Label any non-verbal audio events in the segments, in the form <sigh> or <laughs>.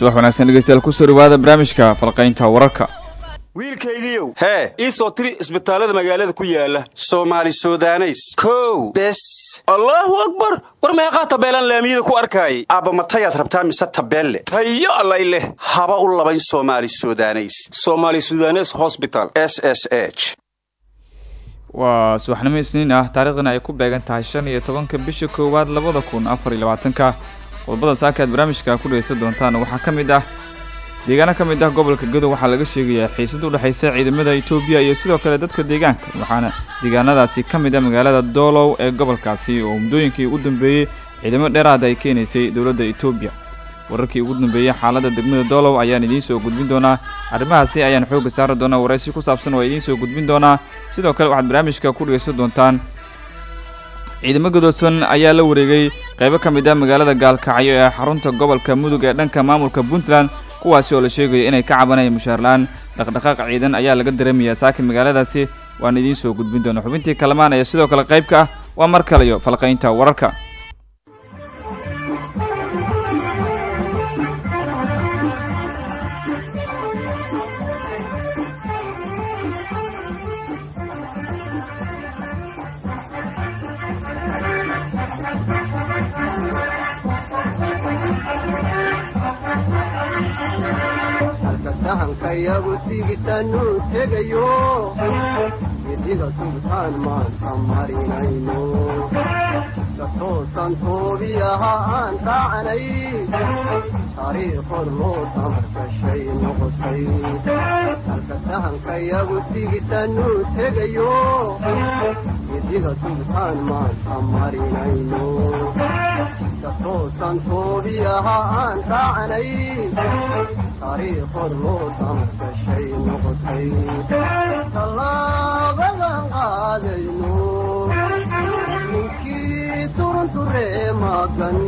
subax wanaagsan dhegeystayaal ku soo dhawaada barnaamijka falqaynta wararka. Wiilkaygiiow hee ii soo tiri isbitaallada magaalada ku yaalla soomaali sudaneys. Kow. Bes. Allaahu akbar! War meeqaa tabeelaan laamiyada ku arkaayay? Aabba matayaad rabtaa mise tabeelle? Tayo allay leh. Haba u labayn soomaali sudaneys. Somaali sudanes hosbital s s h. Waa subaxnimo isniin ah taariikhdana ay ku beegan tahay shan iyo tobanka bisha koowaad labada kun afar iyo labaatanka qodobada saaka aad barnaamijka ku dhegeysan doontaan waxaa ka mid ah deegaano ka mid ah gobolka gadow waxaa laga sheegayaa xiisad u dhexaysa ciidamada etoobiya iyo sidoo kale dadka deegaanka waxaana deegaanadaasi ka mid ah magaalada doolow ee gobolkaasi oo muddooyinkii ugu dambeeyey ciidamo dheeraada ay keenaysay dowladda etoobiya wararkii ugu dambeeyey xaaladda degmada doolow ayaan idiin soo gudbin doonaa arrimahaasi ayaan xoogga saari doonaa waraysi ku saabsan waa idiin soo gudbin doonaa. Sidoo kale waxaad barnaamijka ku dhegeysan doontaan ciidamo gadoodsan ayaa la wareegay. Qaybo ka mid ah magaalada gaalkacyo ee xarunta gobolka mudug ee dhanka maamulka puntland kuwaasi oo la sheegaya inay ka cabanayaan mushaarla-aan dhaqdhaqaaq ciidan ayaa laga dareemayaa saakin magaaladaasi. Waan idiin soo gudbin doona xubintii kalamaan ee sidoo kale qayb ka ah. Waa mar kaleyo falqaynta wararka tegayo midida sultaan maanta marinayno katoosan toobiyaha aan raacnay taariikhod loo tamarkashay noqotay halka sahanka yagu sigisanuu tegayo midida sultaan maanta marinayno katoosan toobiyaha aan raacnay taariikhod loo tamarkashay noqotay tallaabadan qaadayno ninkii turunturee magan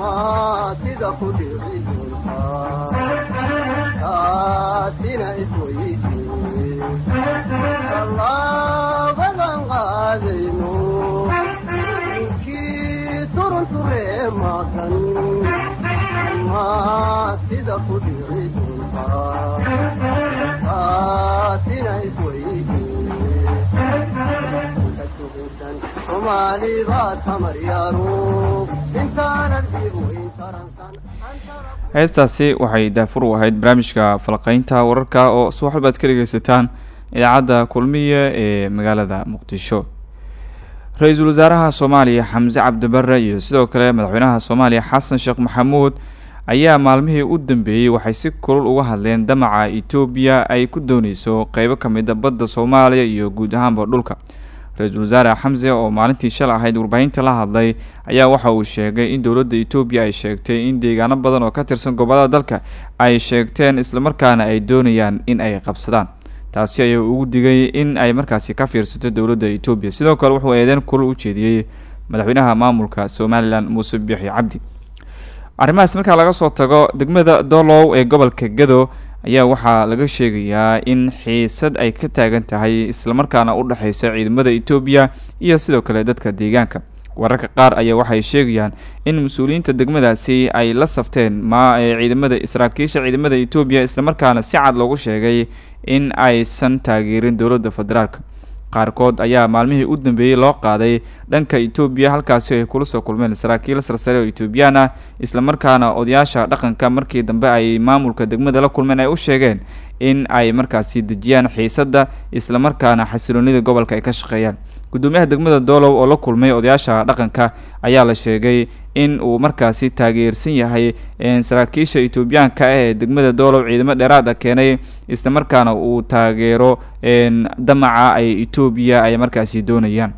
maatida ku dhici doontaa taasina tallaabadan heestaasi waxay daafur u ahayd barnaamijka falqaynta wararka oo subax walbaad ka dhegeysataan idaacadda kulmiya ee magaalada muqdisho ra'iisul wasaaraha soomaaliya xamse cabdibare iyo sidoo kale madaxweynaha soomaaliya xasan sheekh maxamuud ayaa maalmihii u dambeeyey waxay si kulul uga hadleen damaca etoobiya ay ku dooneyso qeybo ka mid a badda soomaaliya iyo guud ahaanba dhulka. Ra'iisul wasaare xamse oo maalintii shal ahayd warbaahinta la hadlay ayaa waxa uu sheegay in dowladda etoobiya ay sheegtay in deegaano badan oo ka tirsan gobollada dalka ay sheegteen islamarkaana ay doonayaan in ay qabsadaan taasi ayaa ugu digay in ay markaasi ka fiirsato dowladda etoobiya sidoo kale wuxuu eedeen kulul u jeediyey madaxweynaha maamulka somalilan muuse biixi cabdi. Arrimahaas markaa laga soo tago degmada doolow ee gobolka gado ayaa waxaa laga sheegayaa in xiisad ay ka taagan tahay islamarkaana u dhexeysa ciidamada etoobiya iyo sidoo kale dadka deegaanka wararka qaar ayaa waxay sheegayaan in mas'uuliyiinta degmadaasi ay la safteen ma ciidamada saraakiisha ciidamada etoobiya islamarkaana si cad loogu sheegay in aysan taageerin dowladda federaalk. Qaarkood ayaa maalmihii u dambeeyey loo qaaday dhanka etoobiya halkaasi ay kula soo kulmeen saraakiil sarsare oo etoobiyaan ah islamarkaana odayaasha dhaqanka markii dambe ay maamulka degmada la kulmeen ay u sheegeen in ay markaasi dejiyaan xiisadda islamarkaana xasiloonida gobolka ay ka shaqeeyaan. Guddoomiyaha degmada doolow oo la kulmay odayaasha dhaqanka ayaa la sheegay in uu markaasi taageersan yahay saraakiisha etoobiyaanka ah ee degmada doolow ciidamo dheeraada keenay islamarkaana uu taageero damaca ay etoobiya ay markaasi doonayaan.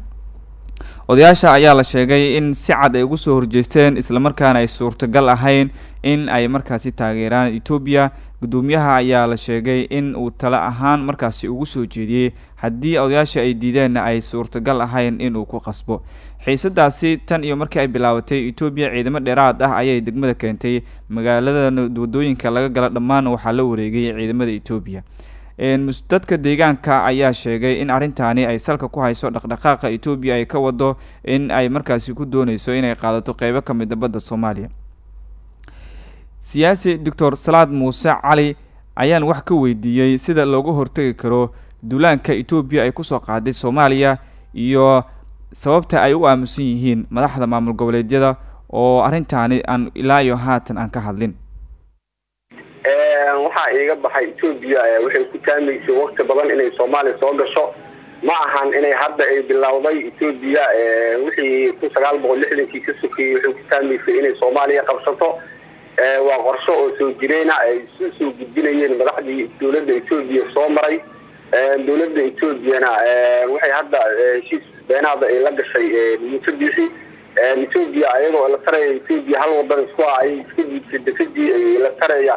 Odayaasha ayaa la sheegay in si cad ay ugu soo horjeesteen islamarkaana ay suurtagal ahayn in ay markaasi taageeraan etoobiya guddoomiyaha ayaa la sheegay in uu talo ahaan markaasi ugu soo jeediyey haddii odayaasha ay diideenna ay suurtagal ahayn inuu ku qasbo. Xiisadaasi tan iyo markii ay bilaabatay etoobiya ciidamo dheeraad ah ayay degmada keentay. Magaalada waddooyinka laga gala dhammaan waxaa la wareegay ciidamada etoobiya dadka deegaanka ayaa sheegay in arrintaani ay salka ku hayso dhaqdhaqaaqa etoobiya ay ka wado in ay markaasi ku dooneyso inay qaadato qeybo ka mida badda soomaaliya siyaasi doctor salaad muuse cali ayaan wax ka weydiiyey sida looga hortegi karo duulaanka etoobiya ay ku soo qaaday soomaaliya iyo sababta ay u aamusan yihiin madaxda maamul goboleedyada oo arrintaani aan ilaa iyo haatan aan ka hadlin. Waxaa iiga baxay etoobiya waxay ku taamaysay wakti badan inay soomaaliya soo gasho. Ma ahan inay hadda ay bilowday etoobiya wixii kun sagaal boqol lixdankii ka sokeeyey waxay ku taamaysay inay soomaaliya qabsato waa qorsho oo soo jireyna ay isu soo gudbinayeen madaxdii dowladda etoobiya soo maray. Dowladda etoobiyana waxay hadda heshiis beenaada ay la gashay muusabixi etoobiya ayadoo la taraya etoobiya hal wadan isku ah ayay iska diibtay dekadii la taraya.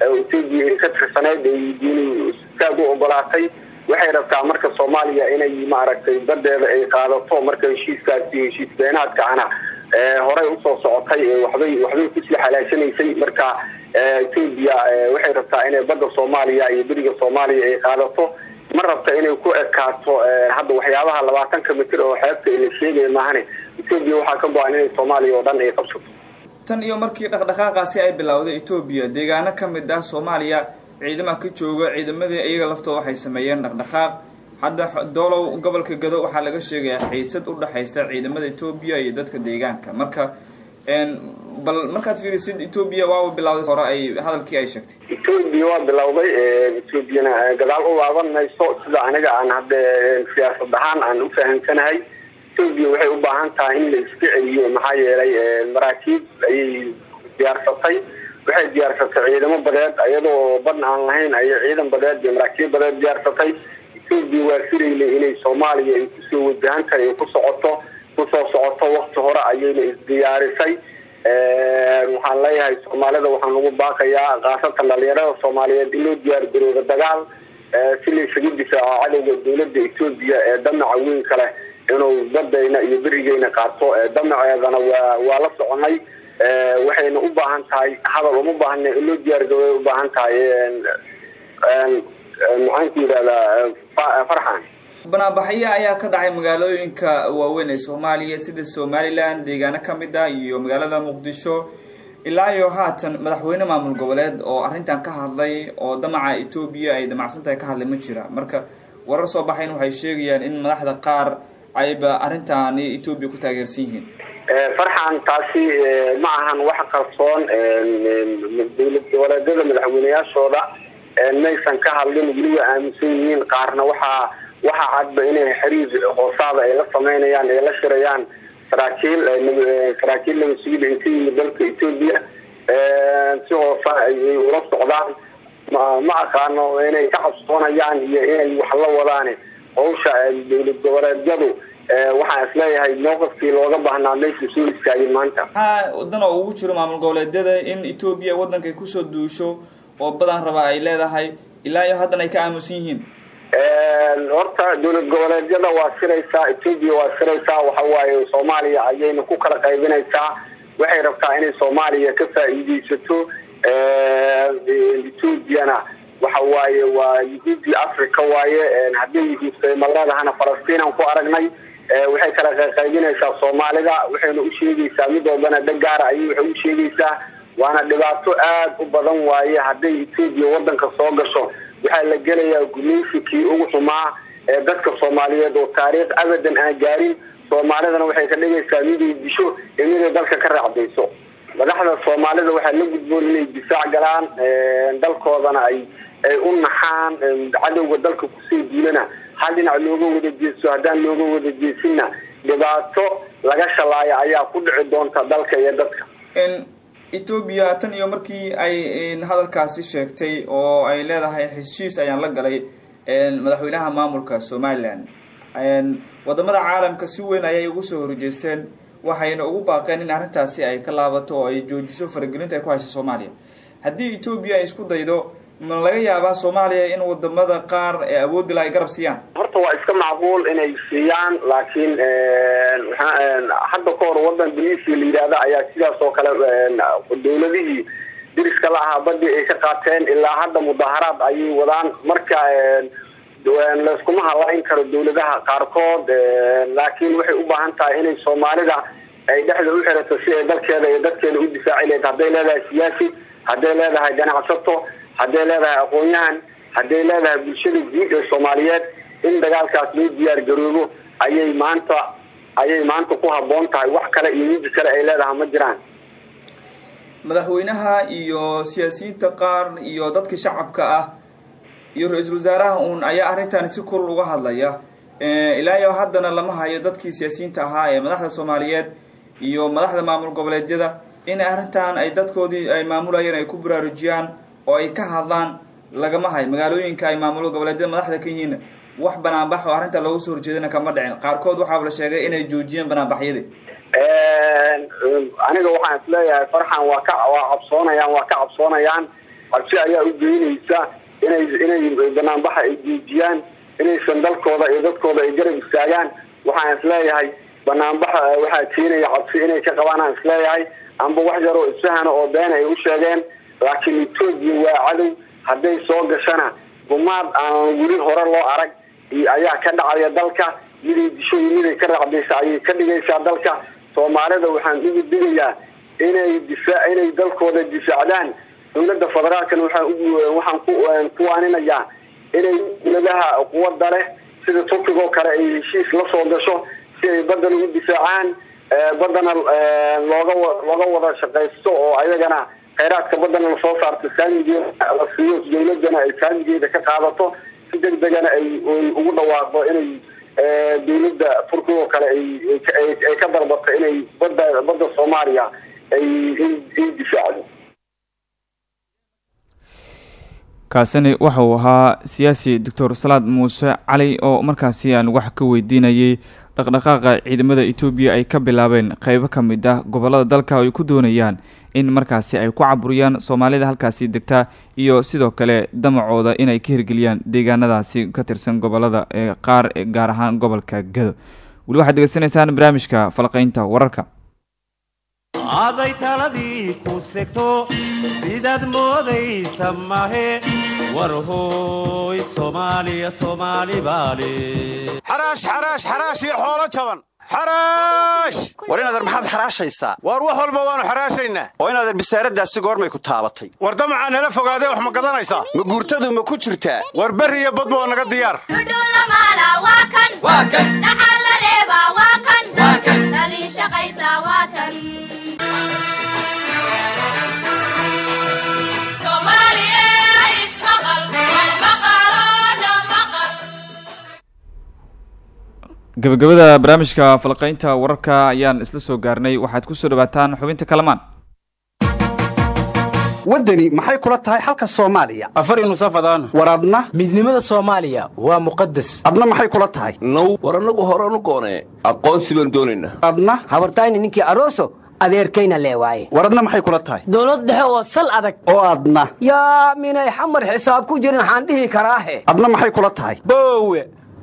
Etoobiya ka tirsaneyd ay diini istaag u ogolaatay. Waxay rabtaa marka soomaaliya inay maaragtay badeeda ay qaadato marka heshiiskaasi heshiis beenaadka ana horey u soo socotay waxbay waxbay ku sii xalaashanaysay marka etoobiya waxay rabtaa inay badda soomaaliya iyo beriga soomaaliya ay qaadato. Ma rabta inay ku ekaato hadda waxyaabaha labaatanka mitir oo xeebta la sheegaya maahane. Etoobiya waxaa ka go-an inay soomaaliya oo dhan ay qabsato. Tan iyo markii dhaqdhaqaaqaasi ay bilowday etoobiya deegaano ka mid ah soomaaliya ciidamaha ka jooga ciidamadii iyaga laftooda waxay sameeyeen dhaqdhaqaaq hadda doolow gobolka gado waxaa laga sheegayaa xiisad u dhexaysa ciidamada etoobiya iyo dadka deegaanka. Marka bal markaad fiirisid etoobiya waaba bilawday hore ay hadalkii ay sheegtay. Etoobiya waa bilowday etoobiyana gadaal u laaban mayso. Sida aniga aan hadda siyaasad ahaan aan u fahamsanahay etoobiya waxay u baahan tahay in la iska celiyo. Maxaa yeelay maraakiib ayay diyaarsatay waxay diyaarsatay ciidamo badeed iyadoo badn aan lahayn ayay ciidan badeed iyo maraakiib badeed diyaarsatay etoobiya waa filaynay inay soomaaliya ay ku soo wajahan tahay ay ku socoto ku soo socoto wakti hore ayayna isdiyaarisay waxaan leeyahay soomaalida waxaan ugu baaqayaa khaasatan dhalinyarada soomaaliyeed in loo diyaar garooda dagaal si laysaga difaaco cadowga dowladda etoobiya ee damaca weynka leh inuu badayna iyo berigeyna qaato. Damaceedana waa waa la soconay. Waxayna u baahan tahay hadal uma baahna in loo diyaar garooda u baahan tahay maxaanku yidhahdaa farxan banaabaxyo ayaa ka dhacay magaalooyinka waaweyn ee soomaaliya sida somalilan deegaano ka mid ah iyo magaalada muqdisho. Ilaa iyo haatan madaxweyne maamul goboleed oo arrintan ka hadlay oo damaca etoobiya ay damacsan tahay ka hadlay ma jira. Marka warar soo baxayn waxay sheegayaan in madaxda qaar ayba arrintaani etoobiya ku taageersan yihiin. Farxan taasi ma ahan wax qarsoon dowlad goboleedyada madaxweyneyaashooda maysan ka hadlin weliba aaminsan yihiin. Qaarna waxaa waxaa cadba inay xiriir hoosaada ay la sameynayaan ay la shirayaan. Saraakiil saraakiil nabadsugiil ay ka yimid dalka etoobiya si hoosa ayay ula socdaan. Ma aqaano inay ka cabsoonayaan iyo inay wax la wadaan hawsha dowlad goboleedyadu waxaan is leeyahay mowqifkii looga baahnaa meesha soo istaagin maanta. Maxaa wadan ugu jiro maamul goboleedyada in etoobiya waddankay ku soo duusho oo badan raba ay leedahay ilaa iyo haddana ay ka aamusan yihiin. Horta dowlad goboleedyada waa shiraysaa etoobiya waa shiraysaa waxawaaye soomaaliya ayayna ku kala qaybinaysaa. Waxay rabtaa inay soomaaliya ka faa'iideysato etoobiyana waxa waaye waa yuhuudi africa waaye haddii yuhuudka ma leedahana falastiinan ku aragnay waxay kala qaybinaysaa soomaalida. Waxayna u sheegaysaa mid walbana dhagaara ayay waxay u sheegaysaa waana dhibaato aada u badan waaye hadday etoobiya wadanka soo gasho. Waxaa la gelayaa gumaysikii ugu xumaa ee dadka soomaaliyeed oo taariikh abadan aan gaarin. Soomaalidana waxay ka dhigaysaa miday disho ee miday dalka ka raacdayso. Madaxda soomaalida waxaa la gudboon inay difaac galaan dalkoodana ay ay u naxaan cadowga dalka ku soo duulana hal dhinac looga wada jeesto haddaan looga wada jeesinna dhibaato laga shalaayo ayaa ku dhici doonta dalka iyo dadka etoobiya tan iyo markii ay hadalkaasi sheegtay oo ay leedahay heshiis ayaan la galay madaxweynaha maamulka somalilan waddamada caalamka si weyn ayay ugu soo horjeesteen waxayna ugu baaqeen in arrintaasi ay ka laabato oo ay joojiso faragelinta ay ku hayso soomaaliya. Haddii etoobiya ay isku daydo ma laga yaabaa soomaaliya in waddamada qaar ee awoodila ay garab siiyaan horta waa iska macquul inay siiyaan laakiin hadda ka hor wadan beniisia la yidhaahda ayaa sidaas oo kale dowladihii diriska la ahaa ay ka qaateen ilaa hadda mudaharaad ayay wadaan. Marka layskuma halayn karo dowladaha qaarkood laakiin waxay u baahan tahay inay soomaalida ay dhexda u xirato si ay dalkeeda iyo dadkeeda u difaaci lahayd hadday leedahay siyaasi hadday leedahay ganacsato hadday leedahay aqoon-yahan hadday leedahay bulshada guud ee soomaaliyeed in dagaalkaas loo diyaar garoobo ayay maanta ayay maanta ku habboon tahay wax kale iyo midi kale ay leedahay ma jiraan. Madaxweynaha iyo siyaasiyiinta qaar iyo dadka shacabka ah iyo ra'iisul wasaaraha uun ayaa arrintan si kul uga hadlaya. Ilaa iyo haddana lama hayo dadkii siyaasiyiinta ahaa ee madaxda soomaaliyeed iyo madaxda maamul goboleedyada in arrintan ay dadkoodii ay maamulayeen ay ku baraarujiyaan oo ay ka hadlaan lagama hayo. Magaalooyinka ay maamul goboleedyada madaxda ka wax banaanbax oo arrinta looga soo horjeedana kama dhicin. Qaarkood waxaa la sheegay inay joojiyeen banaanbaxyadii. Aniga waxaan is leeyahay farxan waa ka waa cabsoonayaan waa ka cabsoonayaan. Cabsi ayaa u geynaysa inay inay banaanbaxa ay joojiyaan inaysan dalkooda iyo dadkooda ay garab istaagaan waxaan is leeyahay banaanbaxa waxaa keenaya cabsi inay ka qabaan aan is leeyahay amba wax yaroo isfahana oo been ay u sheegeen laakiin etoobiya waa cadow. Hadday soo gashana gumaad aan weli hore loo arag ayaa ka dhacaya dalka. Miday disho iyo miday ka raacdaysa ayay ka dhigaysaa dalka. Soomaalida waxaan ugu digayaa inay difaa inay dalkooda difaacdaan. Dowladda federaalkana waxaan waxaan ku kuwaaninayaa inay dowladaha quwada leh sida turkiga oo kale ay heshiis la soo gasho si ay badana u difaacaan badana looga looga wada shaqaysto oo ayagana kheyraadka badana la soo saarto saamigeeda la siiyo ay saamigeeda ka qaadato si deg degana ay ugu dhawaaqdo inay dowladda turkiga oo kale ay ka dalbato inay badda badda soomaaliya ay ay difaacdo. Kaasini waxa uu ahaa siyaasi doctor salaad muuse cali oo markaasi aan wax ka weydiinayay dhaqdhaqaaqa ciidamada etoobiya ay ka bilaabeen qeybo ka mid ah gobollada dalka ay ku doonayaan in markaasi ay ku caburiyaan soomaalida halkaasi degta iyo sidoo kale damacooda inay ka hirgeliyaan deegaanadaasi ka tirsan gobollada ee qaar gaar ahaan gobolka gado weli waxaad degeysanaysaan barnaamijka falqeynta wararka aday taladii ku segto sidaad moodaysa mahe war hooy soomaaliya soomaali baale xaraash xaraash xaraash iyo xoolo jaban war inadeer maxaad xaraashaysaa waar wax walba waannu xaraashaynaa oo inadeer bisaaradaasi goormay ku taabatay. War damacaa nala fogaadee wax ma gadanaysaa? Ma guurtadu ma ku jirtaa? War berri iyo badba naga diyaar gabagabada barnaamijka falqeynta wararka ayaan isla soo gaarnay. Waxaad ku soo dhawaataan xubinta kalamaan. Waddani maxay kula tahay xalka soomaaliya? Afar nusafadaan war adna? Midnimada soomaaliya waa muqadas adna maxay kula tahay? Now war annagu horanu goonee aqoonsi baan doonaynaa adna? Habartayni ninkii aroso adeerkayna lee waaye war adna maxay kula tahay? Dowlad dhexe oo sal adag. Oo adna. Yaa minay xamar xisaab ku jirin waxaan dhihi karaahe adna maxay kula tahay? Boowe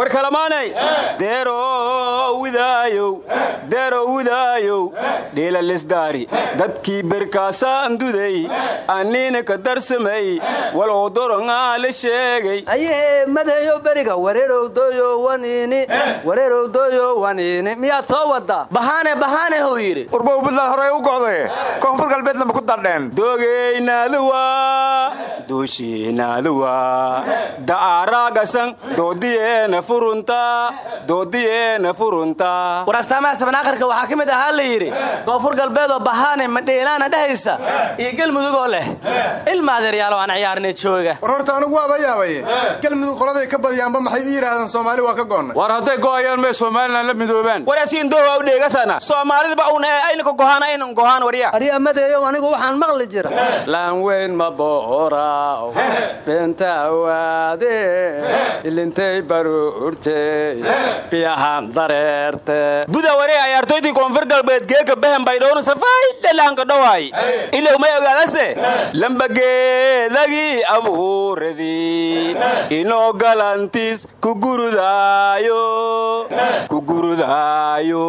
war kalamaanay deerow widaayow deerow widaayow dhiilalisdaari dadkii berkaasaan duday anniina ka darsamay. Wal odorongaa la sheegay. Ayee madeeyo beriga wareerowdoyo waniini wareerowdoyo waniini. Miyaad soo waddaa bahaane bahaane huu yidhi. Warbow buntland horey u go'daye koonfur galbeedna ma ku dardheen dogeynaduwa duushinaduwa da'aaraagasan doodiyeena war astaamaha sabanaaqarka waxaa ka mid ahaa la yidhi koonfur galbeed oo bahaane madheelaana dhehaysa iyo gelmudugoo leh. Ilma adeeryaalo aan ciyaarnay jooga. War horta anigu waaba yaabaye galmudug qoladay ka badiyaanba maxay u yidhaahdaan soomaali waa ka goonnay war hadday go'ayaan may somalilan la midoobaan? Warasiindowa u dheegasana soomaalidaba uun ee aynaka gohaan aynan gohaan warya. Arya madeeyow anigu waxaan maqli jira laanweyn ma booraaw beenta awaade ilintay dareerte buda waree ciyaartoydii koonfur galbeed geeka behen bay dhowna safay dhelaanka dhawaay ilow may ogaadase lambageedagii abuuradii inoo galantiis ku gurudaayo ku gurudaayo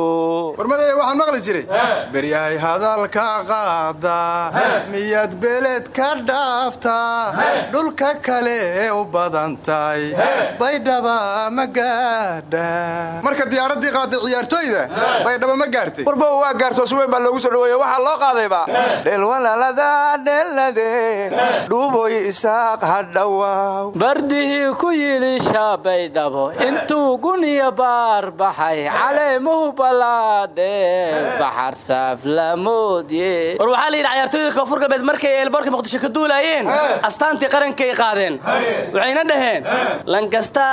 warmadaya waxaan maqli jiray beryahay hadalka qaada miyaad beeleed ka dhaaftaa dhulka kale ee u badantahay baydhaba ma gaadha. Marka diyaaraddii qaaday ciyaartooyda baydhaba ma gaartay. Warba waa gaarto si weyn baa loogu soo dhaweeye waxaa loo qaadayba dhelwalalada dhelade dhuuboy isaaq hadhawaaw bardihii ku yidhi shaabaydhabo intuu guniya baar baxay caleemuhu ballaadheen baxar saaf lamoodye war waxaa la yidhi ciyaartooyda koonfur galbeed markay eelboorka muqdisho ka duulaayeen astaantii qarankay qaadeen waxayna dhaheen lankasta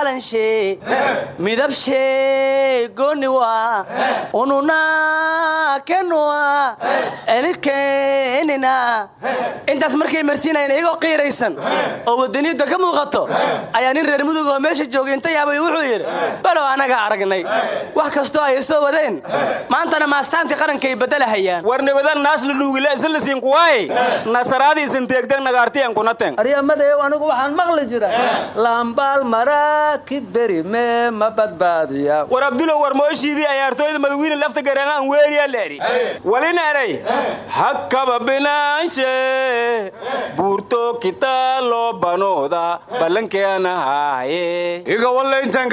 alanshe midabshe goniwa ununa kenua enikenina intaas markay marsiinayeen iyagoo qiiraysan oo wadaniyadda ka muuqato ayaa nin reer mudug oo meesha joogay inta yaabay wuxuu yidhi balow annaga aragnay. Wax kastoo ay soo wadeen maantana maastaantii qarankay beddelahayaan war nibadan naasla dhuugila islasiin kuwaaye nasaraadii isin teegteg nagaartiyan kunaten aryamadeew anigu waxaan maqli jira laambaal maraakib beri mee ma badbaadiya. War abdulo war mooshiidii ciyaartooyda madawiine lafta gareelaan weeriya leeri walina eray. Hakkaba binaanshe. Buurto kitaalo banooda. Ballankeenahaaye iga walle intaan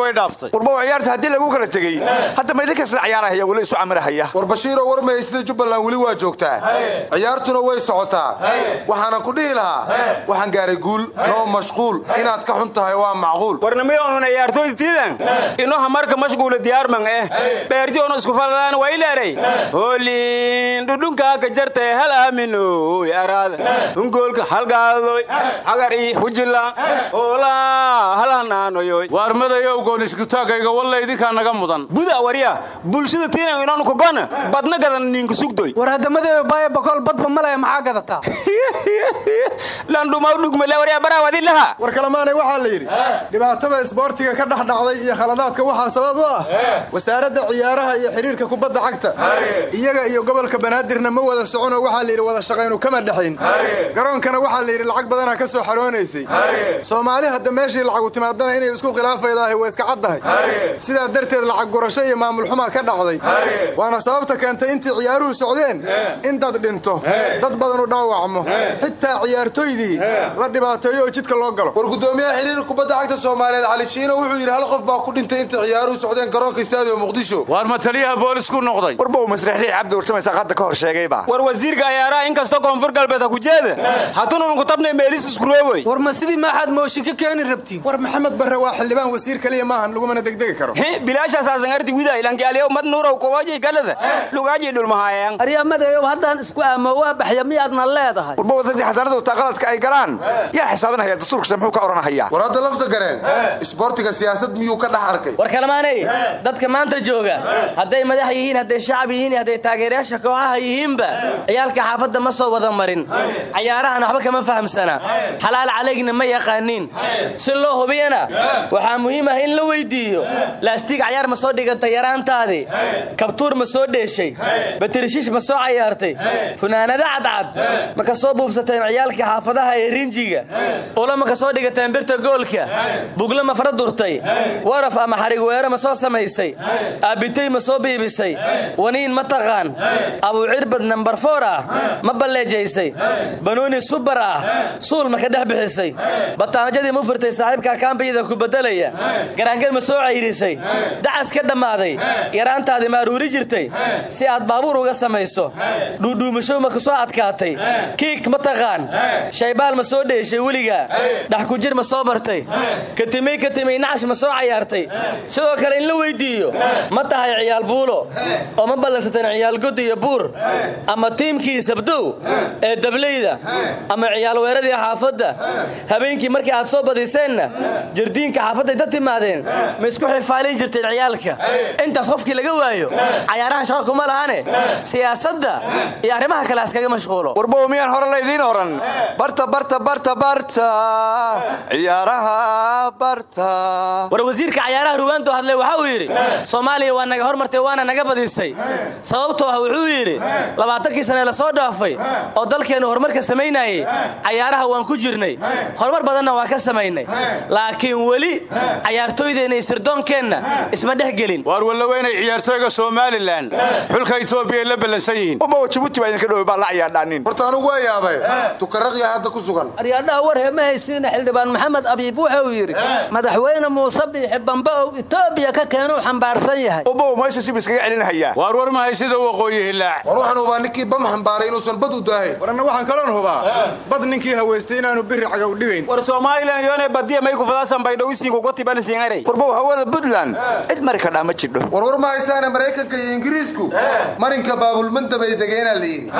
way dhaaftay. Warba ciyaarta haddii lagu kala tegey hadda ma idinkaasla ciyaarahaya weli isu camirahaya war bashiiroo warmaya sida jubbaland weli waa joogtaa. Ciyaartuna way socotaa. Waxaanan ku dhihi lahaa. Waxaan gaaray guul. Noo mashquul. Inaad ka xun tahay waa macquul warnamayoonun ciyaartooyda tiidan inoha marka mashquula diyaarman eh. Beertioonu isku falladaan wayleeray hoolin dhudhunkaa ka jartay hal aaminoy araada hungoolka halgaadoy hagar ii hujila oolaa hal hanaanoyoy waarmadayow goon iskutaagayga walle idinkaa naga mudan. Buda warya bulshada tiinan inoonu kogona badna gadan ninka sugdoy war haddamadeeyo baaya bokool badba malaya maxaa gadataa <laughs> landhumaw dhugmale warya baraa wadi laha. War kalemaanay waxaa la yidhi dhibaatada isboortiga ka dhex dhacday iyo khaladaadka waxaa sabab u ah wasaaradda ciyaaraha iyo xidhiirka kubadda cagta. Iyaga iyo gobolka banaadirna ma wada soconoo waxaa layidhi wada shaqaynu kama dhexayn garoonkana waxaa layidhi lacag badanaa ka soo xaroonaysay soomaali hadda meeshii lacagu timaadana inay isku khilaafaydahay waa iska caddahay. Sidaa darteed lacag gurasho iyo maamul xumaa ka dhacday. Waana sababta keentay intii ciyaaruhu socdeen in dad dhinto. Dad badanu dhaawacmo. Xitaa ciyaartoydii la dhibaateeyo oo jidka loo galo. War gudoomiyaha xiriirka kubadda cagta soomaaliyeed cali shiino wuxuu yidhi hal qof baa ku dhintay intii ciyaaruhu socdeen garoonka istaadiyo muqdisho? Waar ma taliyaha boolisku noqday? Warba uu masrixriix cabdi warsamaysaa hadda ka hor sheegayba war wasiirka ciyaaraha in kastoo koonfur galbeed ha ku jeeda hatunun kutabnay meelis iskuroogey war ma sidii maaxaad mooshin ka keeni rabtiin war maxamed barre waa xildhibaan wasiir kaliya maahan lagumana degdegi karo. Bilaashaasasan arti widay lankialiyow mad nuurow kowajay galada. Lugaajay dhulmahaayaan aryamadeeyow haddaan isku aamo waa baxya miyaadna leedahay? Warba wadadii xasaanada wataa qaladka ay galaan? Yaa xisaabinaya dastuurkasa muxuu ka odhanahaya war hadda lafta gareen. Isboortiga siyaasad miyuu ka dhex arkay? War kalamaanay dadka maanta jooga hadday madax yihiin hadday shacab yihiin hadday taageerayaasha kooxaha yihiinba ciyaalka xaafadda ma soo wada marin. Cayaarahan waxba kama fahamsana. Xalaal calaygna ma yaqaaniin. Si loo hubiyana waxaa muhiim ah in la weyddiiyo laastiig cayaar ma soo dhigantay yaraantaadii kabtuur ma soo dheeshay? Batirishiish ma soo cayaartay? Funaanada cadcad? Ma ka soo buufsateen ciyaalka xaafadaha ee rinjiga? Ula ma ka soo dhigateen birta goolka bugla ma fara durtay? Waraf ama xarig weero ma soo samaysay? Aabbitay ma soo biibisay? Waniin ma taqaan? Abuucirbad nambar foor ah ma balleejaysay? Banuuni subar ah suul ma ka dhex bixisay? Bataanjadii ma furtay saaxiibka kaambiyada ku beddelaya garaangar ma soo cayrisay? Dacas ka dhammaaday? Yaraantaadii ma aruuri jirtay? Si aad baabuur uga samayso? Dhuudhuumashow ma ku soo adkaatay? Kiik ma taqaan? Shaybaal ma soo dheeshay weligaa? Dhax ku jir ma soo bartay katimay katimay nacash ma soo cayaartay? Sidoo kale in la weyddiiyo ma tahay ciyaal buulo? Oo ma ballansateen ciyaal god iyo buur? Ama tiimkii sabdow ee dableyda? Ama ciyaal weeradii xaafadda? Habeenkii markii aad soo badiseenna jardiinka xaafadday ta timaadeen ma isku xifaalin jirteen ciyaalka? Intaas qofkii laga waayo cayaarahan shaqo kuma lahane siyaasadda iyo arrimaha kale askaga mashquulo. Warbow miyaan hore laydiin oran barta barta barta barta ciyaaraha war wasiirka cayaaraha ruwaanto hadlay waxa uu yidhi soomaaliya waa naga hormartay waana naga badisay sababtoo ah wuxuu yidhi labaatankii sane la soo dhaafay oo dalkeennu horumarka samaynayey cayaaraha waan ku jirnay. Horumar badanna waan ka samaynay. Laakiin weli cayaartooydeenna iyo sirdoonkeenna isma dhex gelin. Waar wallaweynay ciyaartooyga somalilan xulka etoobiya la ballansan yihiin. Umawa jabuuti baa idinka dhowe baa la ciyaardhaanin horta anugu waa yaabay. Tukaraqya hadda ku sugan. Aryaadhaha war heema haysiina xildhibaan maxamed abiib wuxuu yidhi madaxweyne muuse biixi bambe ou etoobiya ka keenuu xambaarsan yahay. Ubow mayse sib iskaga celinhayaa waar war mahay sida waqooyi hilaac war waxaan hubaa ninkii bam xambaaray inuusan bad u daahayn war anna waxaan kaloon hubaa bad ninkii haweystay inaanu biri caga u dhigayn war somalilan yoone badiya may ku fadaasan baydhowisiinkuga tibanisiingaray warbow hawada puntland cid mari kadhaa ma jidho. War war ma haysaane maraykanka iyo ingiriisku? Marinka baabulmandabay degeenaa la yidhi.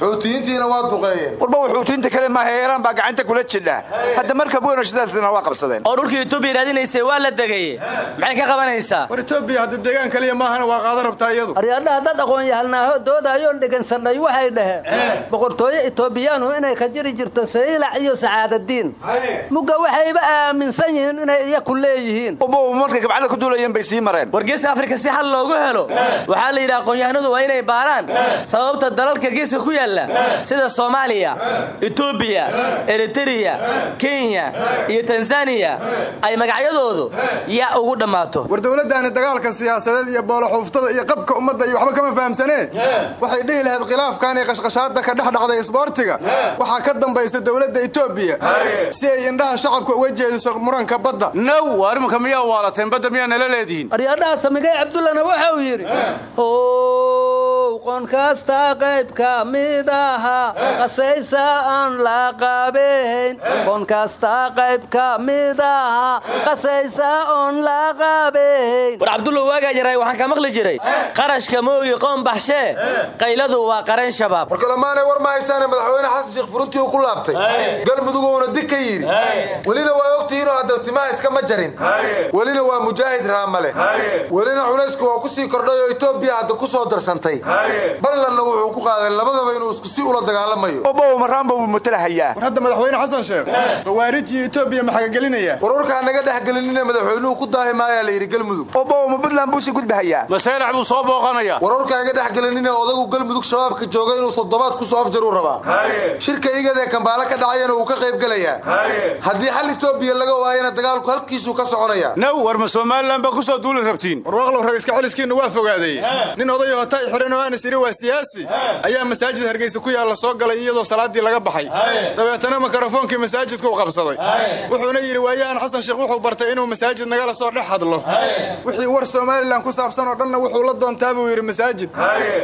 Xuutiyiintiina waa duqeeyeen. Warbow xuutiyiinta kale maaha eeraan baa gacanta kula jidha hadda marka buenashadaasna waa qabsadeen oo dhulkii etoobiya raadinaysay waa la degay. Maxay ka qabanaysaa? War etoobiya hadda deegaan kaliya maahana waa qaada rabtaa iyadu. Aryaadhaha dad aqoon-yahalnaaho doodayoon dhegaysanay waxay dhaheen boqortooyo etoobiyaanu inay ka jiri jirto saylac iyo sacaadadiin. Mugga waxayba aaminsan yihiin inay iyaku leeyihiin. Markay gabcada ku duulayeen bay sii mareen. War geeska afrika si xal loogu helo. Waxaa la yidhi aqoon-yahanadu waa inay baaraan. Sababta dalalka geeska ku yaalla sida soomaaliya etoobiya eritereya kenya iyo tanzaniya ay magacyadoodu yaa ugu dhammaato. War dowladdaani dagaalka siyaasadeed iyo booloxuuftada iyo qabka ummadda iyo waxba kama fahamsanee? Waxay dhihi lahayd khilaafkan iyo qashqashaadda ka dhex dhacday isboortiga. Waxaa ka dambaysa dowladda etoobiya si ay indhaha shacabka uga jeediso muranka badda. Naw waar imanka miyaa waalateen? Badda miyaa nala leedihiin? Aryaadhaha samigay cabdullana waxa uu yidhi how qon kasta qayb ka mid qasaysa aan la qabayn. Qon kasta qayb ka mid qasaysa oon la qabayn. War cabdulla waagaa yaray waxaan ka maqli jiray. Qarashka mooyi qoon baxshee qayladu waa qaran shabaab. War kalemaanay war ma haysaane madaxweyne xasan sheekh furuntii uu ku laabtay. Galmudugouna dig ka yidhi. Welina waa ogtihiinoo hadda timaha iskama jarin. Welina waa mujaahid raamale. Welina culaysku waa ku sii kordhay oo etoobiya hadda ku soo darsantay ballanna wuxuu ku qaaday labadaba inuu isku si ula dagaalamayo. Maraanba wuu matalahayaa. War hadda madaxweyne xasan sheekh khawaarij iyo etoobiya maxagagelinaya warwarkaa naga dhexgelinine madaxweynuhu ku daahi maayaa la yidhi galmudug. Ubow ma puntland buu sii gudbahayaa? Masaylax buu soo booqanaya. Warwarkaa naga dhexgelinine odagu galmudug shabaabka jooga inuu toddobaad ku soo afjaruu rabaa. Shirka igadee kambaale ka dhacayana wuu ka qayb gelayaa haddii xal etoobiya laga waayana dagaalku halkiisuu ka soconaya. Naw war ma somalilan baa ku soo duuli rabtiin. Warwaaqlow rag iska celiskiinna waa fogaaday. Nin odayo hata i xihan oo aanis iri waa siyaasi. Ayaa masaajid hargeysa ku yaalla soo galay iyadoo salaaddii laga baxay. Dabeetana mikrofoonkii masaajidka u qabsaday. Wuxuuna yidhi waayahan xasan sheekh wuxuu bartay inuu masaajid nagala soo dhex hadlo. Wixii war somalilan ku saabsan oo dhanna wuxuu la doontaa buu yidhi masaajid.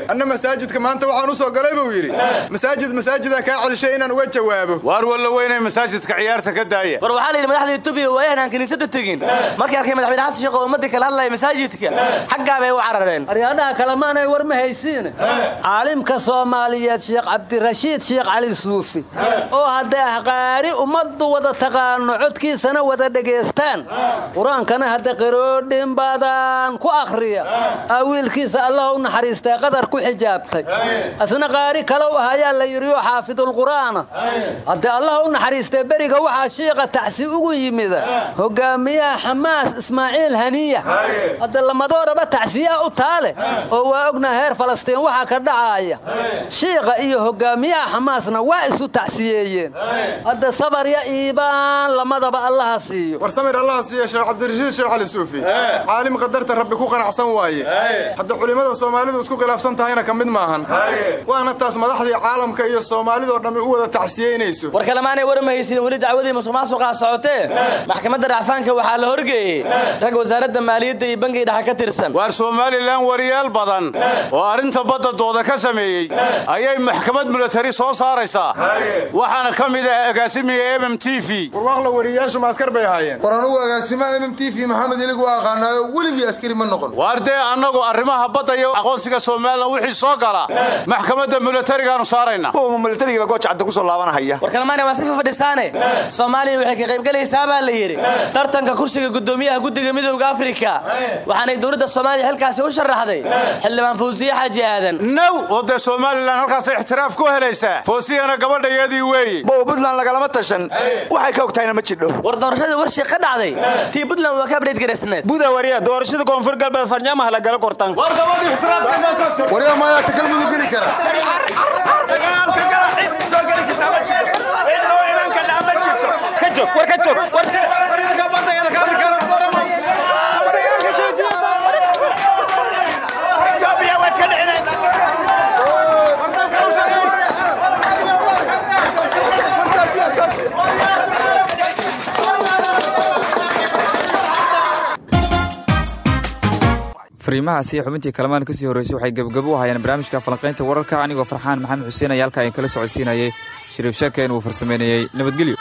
Anna masaajidka maanta waxaan u soo galay buu yidhi. Masaajid masaajidaa kaa celishay inaan uga jawaabo. Waar walla weynay masaajidka ciyaarta ka daaya? War waxaa la yidhi madaxda etoobiya waayahan aan kiniisada tegin. Markay arkay madaxweyne xasan sheekh oo ummadii kala hadlaya masaajidka xaggaa bay u carareen. Aryaadhaha kalemaanay war ma haysiine caalimka soomaaliyeed sheekh cabdirashiid sheekh cali suufi. Oo hadda ah qaari ummaddu wada taqaano codkiisana wada dhegaystaan qur'aankana hadda qiroodhin badan ku akhriya. Aa wiilkiisa allah u naxariistay qadar ku xijaabtay. Asna qaari kalow ah ayaa la yidhi oo xaafidulqur'aana hadde allah u naxariistay beriga waxaa shiiqa tacsi ugu yimida hogaamiyaha xamaas ismaaciil haniya. Hadde lamadooraba tacsiyaa u taale. Oo waa ognaa heer falastiin waxaa ka dhacaaya shiiqa iyo hogaamiyaha xamaasna waa isu tacsiyeeyeen hadda sabar ya iibaan lamadaba allaha siiyo. War samir allaha siiya sheekh cabdirashiid sheekh cali suufi. Caalim qadarta rabbi ku qanacsan waaye. Hadda culimmada soomaalidu isku khilaafsan tahayna ka mid maahan. Waana taas madaxdii caalamka iyo soomaalidoo dhammi u wada tacsiyeynayso war kalemaanay war ma haysin weli dacwadii musuqmaasuqaa socotee. Maxkamadda racfaanka waxaa la horgeeyey. Rag wasaaradda maaliyadda iyo bangiga dhexe ka tirsan. Waar somalilan wariyaal badan oo arrinta badda dooda ka sameeyey ayay maxkamad milatari soo saaraysaa. Waxaana ka mid ah agaasimiga mm t v. Warwaaqla wariyayaashu ma askar bay ahaayeen. War anugu agaasimaha mm t v maxamed ilig waa aqaanaayo weligii askari ma noqon. Waar dee annagu arrimaha badda iyo aqoonsiga somalilan wixii soo gala. Maxkamadda milatarigaanu saaraynaa milatarigiiba goojacadda ku soo laabanahaya? War kalmaana waa si fafadhisaane soomaaliya waxay ka qaybgelaysaa baa la yidhi. Tartanka kursiga guddoomiyaha guddiga midowda afrika. Waxaanay dowladda soomaaliya halkaasi u sharaxday xildhibaan fawsiye xaaji aadan now! Oo dee somalilan halkaasay ixtiraaf ku helaysaa foosiyana gabadhayadii weeye bow puntland lagalama tashan. Waxay ka ogtahayna ma jidho. War doorashadii warshii ka dhacday. Tii puntland waa ka abdheed garaysneed buda wariya doorashada koonfur galbeed farnyamaha la gala kortan. War gabadhi ixtiraafka waryaa maayaa takalmudu geli kara. Ka joog war ka joog fariimahaasi iyo xubintii kalamaan ka sii horreysay waxay gebgabo u hayaan barnaamijka falanqaynta wararka anigoo farxaan maxamed xuseen ayaa halkaa in kala socodsiinayay. Shariif sheekeen uu farsameynayey nabadgelyo